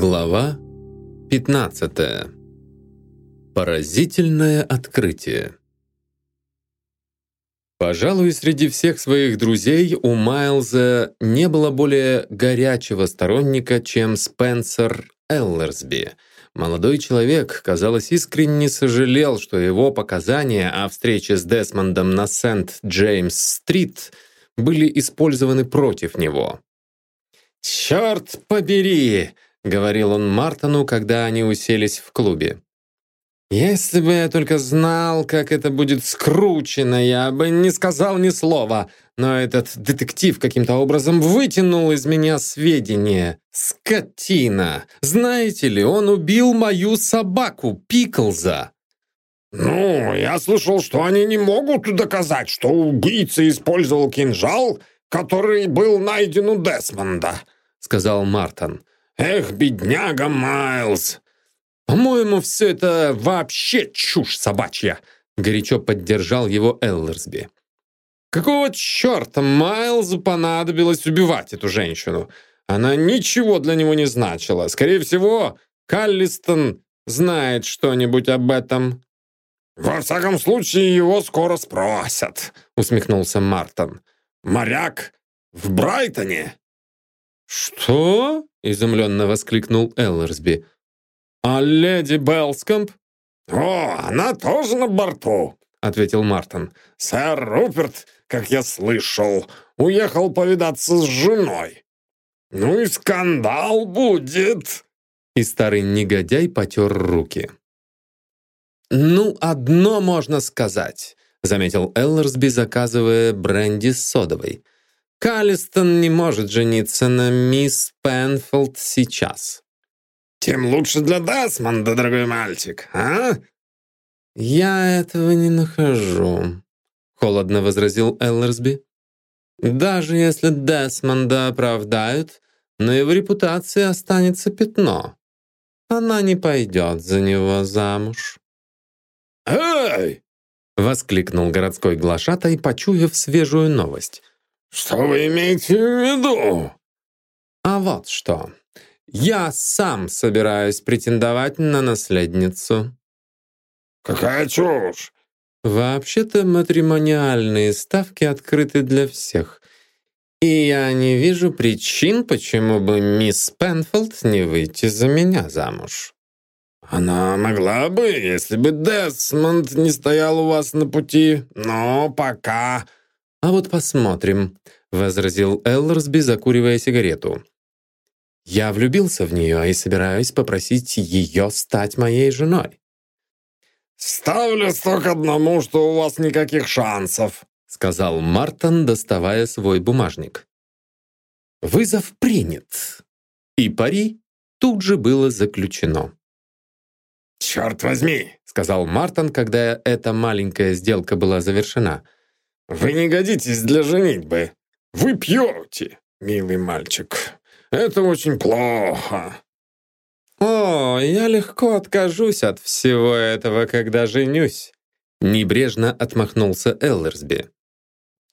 Глава 15. Поразительное открытие. Пожалуй, среди всех своих друзей у Майлза не было более горячего сторонника, чем Спенсер Эллерсби. Молодой человек, казалось, искренне сожалел, что его показания о встрече с Десмондом на Сент-Джеймс-стрит были использованы против него. «Черт побери!» — говорил он Мартону, когда они уселись в клубе. «Если бы я только знал, как это будет скручено, я бы не сказал ни слова, но этот детектив каким-то образом вытянул из меня сведения. Скотина! Знаете ли, он убил мою собаку, Пиклза!» «Ну, я слышал, что они не могут доказать, что убийца использовал кинжал, который был найден у Десмонда», — сказал Мартон. «Эх, бедняга Майлз!» «По-моему, все это вообще чушь собачья!» Горячо поддержал его Эллерсби. «Какого черта Майлзу понадобилось убивать эту женщину? Она ничего для него не значила. Скорее всего, Каллистон знает что-нибудь об этом». «Во всяком случае, его скоро спросят», — усмехнулся Мартон. «Моряк в Брайтоне?» «Что?» — изумленно воскликнул Эллерсби. «А леди Белскомп?» «О, она тоже на борту», — ответил Мартин. «Сэр Руперт, как я слышал, уехал повидаться с женой. Ну и скандал будет!» И старый негодяй потер руки. «Ну, одно можно сказать», — заметил Эллерсби, заказывая бренди с содовой. Каллистон не может жениться на мисс Пенфилд сейчас. Тем лучше для Дасмонда, дорогой мальчик, а? Я этого не нахожу, холодно возразил Эллерсби. Даже если Десмонда оправдают, на его репутации останется пятно. Она не пойдет за него замуж. «Эй!» — воскликнул городской глашатай, почуяв свежую новость. «Что вы имеете в виду?» «А вот что. Я сам собираюсь претендовать на наследницу». «Какая чушь!» «Вообще-то матримониальные ставки открыты для всех. И я не вижу причин, почему бы мисс Пенфилд не выйти за меня замуж». «Она могла бы, если бы Десмонд не стоял у вас на пути, но пока...» «А вот посмотрим», — возразил Эллерсби, закуривая сигарету. «Я влюбился в нее и собираюсь попросить ее стать моей женой». «Ставлю сто к одному, что у вас никаких шансов», — сказал Мартон, доставая свой бумажник. Вызов принят, и пари тут же было заключено. «Черт возьми!» — сказал Мартон, когда эта маленькая сделка была завершена — «Вы не годитесь для женитьбы. Вы пьете, милый мальчик. Это очень плохо». «О, я легко откажусь от всего этого, когда женюсь», — небрежно отмахнулся Эллерсби.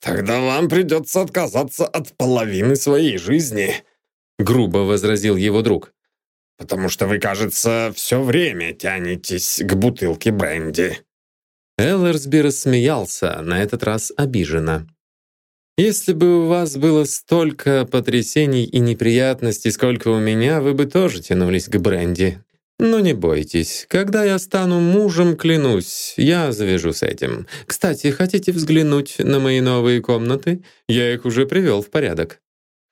«Тогда вам придется отказаться от половины своей жизни», — грубо возразил его друг. «Потому что вы, кажется, все время тянетесь к бутылке бренди». Эллерсби рассмеялся, на этот раз обиженно. «Если бы у вас было столько потрясений и неприятностей, сколько у меня, вы бы тоже тянулись к бренди. Но не бойтесь, когда я стану мужем, клянусь, я завяжу с этим. Кстати, хотите взглянуть на мои новые комнаты? Я их уже привел в порядок».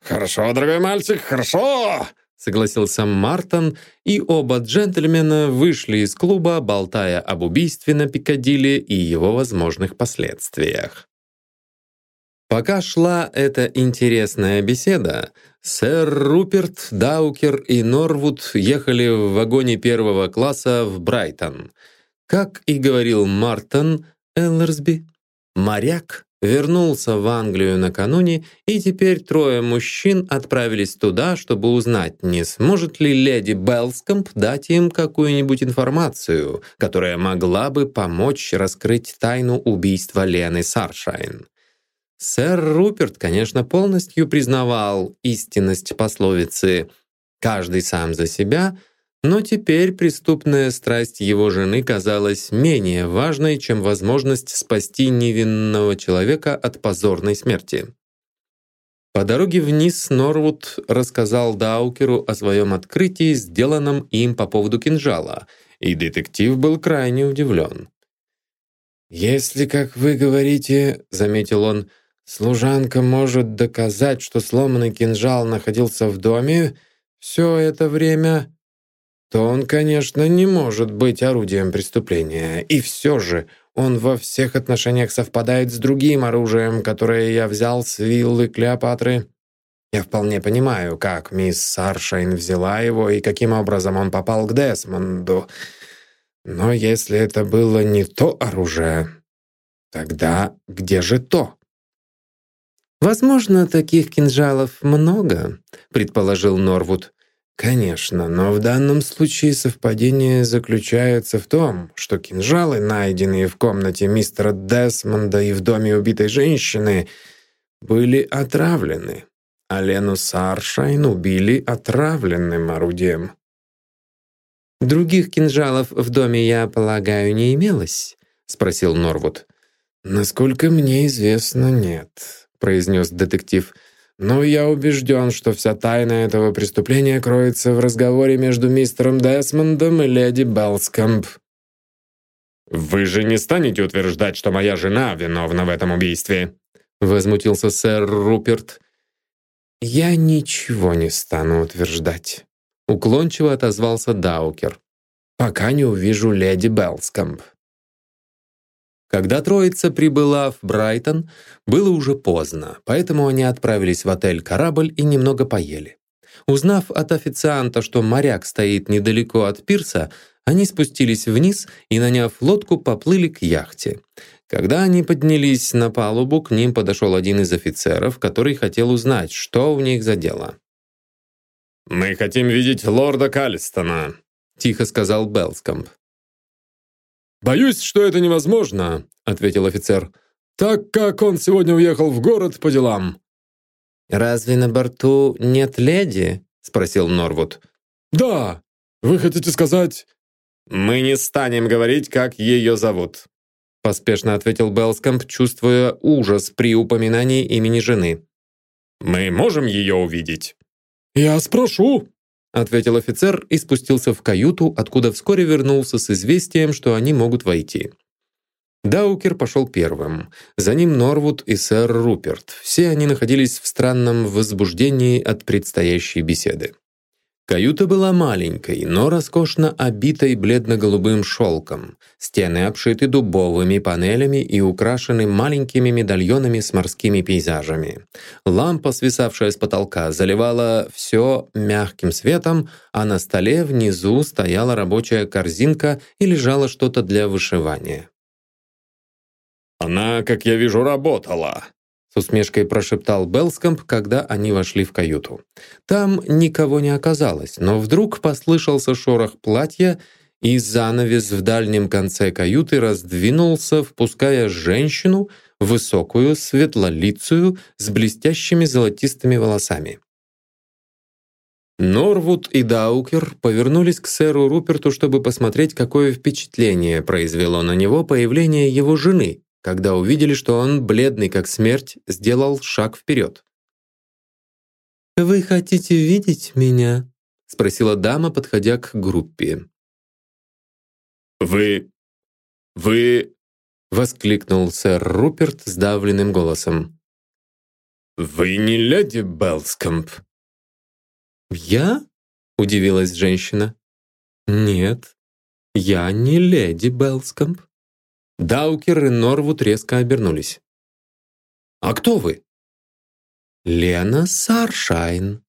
«Хорошо, дорогой мальчик, хорошо!» Согласился Мартон, и оба джентльмена вышли из клуба, болтая об убийстве на Пикадилли и его возможных последствиях. Пока шла эта интересная беседа, сэр Руперт, Даукер и Норвуд ехали в вагоне первого класса в Брайтон. Как и говорил Мартон Эллерсби, моряк вернулся в Англию накануне, и теперь трое мужчин отправились туда, чтобы узнать, не сможет ли леди Белскомп дать им какую-нибудь информацию, которая могла бы помочь раскрыть тайну убийства Лены Саршайн. Сэр Руперт, конечно, полностью признавал истинность пословицы каждый сам за себя, но теперь преступная страсть его жены казалась менее важной, чем возможность спасти невинного человека от позорной смерти. По дороге вниз Норвуд рассказал Даукеру о своем открытии, сделанном им по поводу кинжала, и детектив был крайне удивлен. «Если, как вы говорите, — заметил он, — служанка может доказать, что сломанный кинжал находился в доме все это время, то он, конечно, не может быть орудием преступления. И все же он во всех отношениях совпадает с другим оружием, которое я взял с виллы Клеопатры. Я вполне понимаю, как мисс Саршайн взяла его и каким образом он попал к Десмонду. Но если это было не то оружие, тогда где же то? «Возможно, таких кинжалов много», — предположил Норвуд. Конечно, но в данном случае совпадение заключается в том, что кинжалы, найденные в комнате мистера Десмонда и в доме убитой женщины, были отравлены, а Лену Саршайн убили отравленным орудием. «Других кинжалов в доме, я полагаю, не имелось?» — спросил Норвуд. «Насколько мне известно, нет», — произнес детектив. Но я убежден, что вся тайна этого преступления кроется в разговоре между мистером Десмондом и леди Белскомп. «Вы же не станете утверждать, что моя жена виновна в этом убийстве?» Возмутился сэр Руперт. «Я ничего не стану утверждать», — уклончиво отозвался Даукер. «Пока не увижу леди Белскомп». Когда троица прибыла в Брайтон, было уже поздно, поэтому они отправились в отель «Корабль» и немного поели. Узнав от официанта, что моряк стоит недалеко от пирса, они спустились вниз и, наняв лодку, поплыли к яхте. Когда они поднялись на палубу, к ним подошел один из офицеров, который хотел узнать, что у них за дело. «Мы хотим видеть лорда Калистона», — тихо сказал Белскомп. «Боюсь, что это невозможно», — ответил офицер, «так как он сегодня уехал в город по делам». «Разве на борту нет леди?» — спросил Норвуд. «Да. Вы хотите сказать...» «Мы не станем говорить, как ее зовут», — поспешно ответил Белскомп, чувствуя ужас при упоминании имени жены. «Мы можем ее увидеть?» «Я спрошу», ответил офицер и спустился в каюту, откуда вскоре вернулся с известием, что они могут войти. Даукер пошел первым. За ним Норвуд и сэр Руперт. Все они находились в странном возбуждении от предстоящей беседы. Каюта была маленькой, но роскошно обитой бледно-голубым шелком. Стены обшиты дубовыми панелями и украшены маленькими медальонами с морскими пейзажами. Лампа, свисавшая с потолка, заливала все мягким светом, а на столе внизу стояла рабочая корзинка и лежало что-то для вышивания. «Она, как я вижу, работала», с усмешкой прошептал Белскомп, когда они вошли в каюту. Там никого не оказалось, но вдруг послышался шорох платья, и занавес в дальнем конце каюты раздвинулся, впуская женщину, высокую, светлолицую, с блестящими золотистыми волосами. Норвуд и Даукер повернулись к сэру Руперту, чтобы посмотреть, какое впечатление произвело на него появление его жены, когда увидели, что он, бледный как смерть, сделал шаг вперед. «Вы хотите видеть меня?» — спросила дама, подходя к группе. «Вы... вы...» — воскликнул сэр Руперт сдавленным голосом. «Вы не леди Белскомп?» «Я?» — удивилась женщина. «Нет, я не леди Белскомп». Даукер и Норвуд резко обернулись. «А кто вы?» «Лена Саршайн»,